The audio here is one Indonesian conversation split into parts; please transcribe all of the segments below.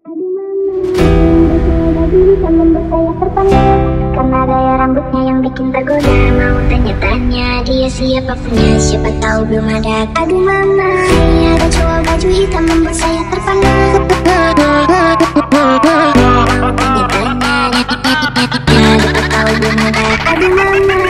Aduh mama baju saya hitam membuat saya baju Karena membuat rambutnya yang bikin mama, Mau tanya-tanya dia siapa punya Siapa tahu mama, ada Aduh mama mama, ada cowok baju hitam membuat saya terpana Aduh mama, membuat saya Siapa tahu mama, ada Aduh mama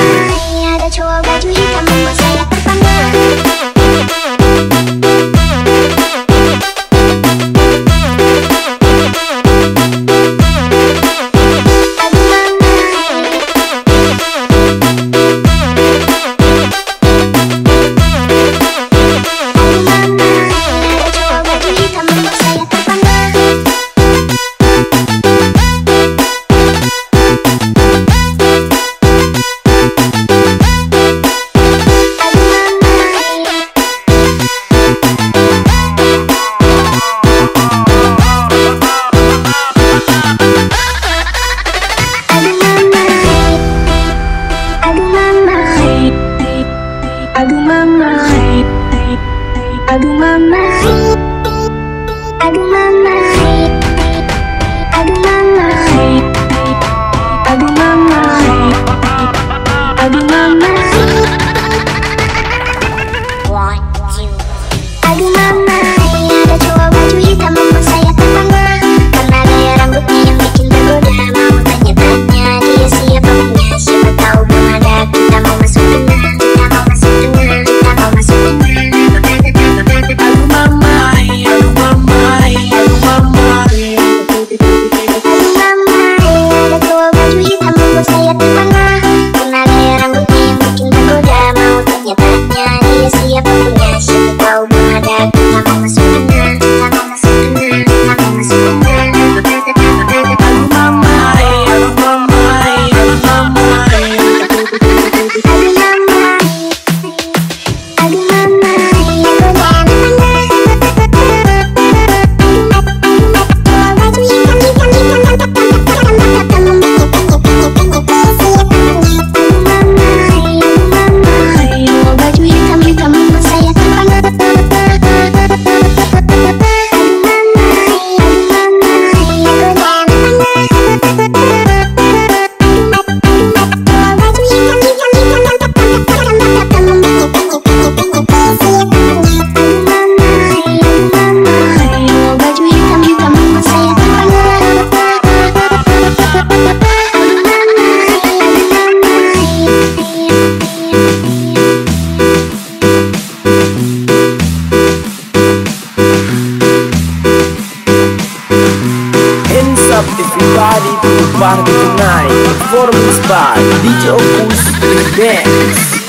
my mind. I'm my mind. Party tonight, performance by DJ Opus Dance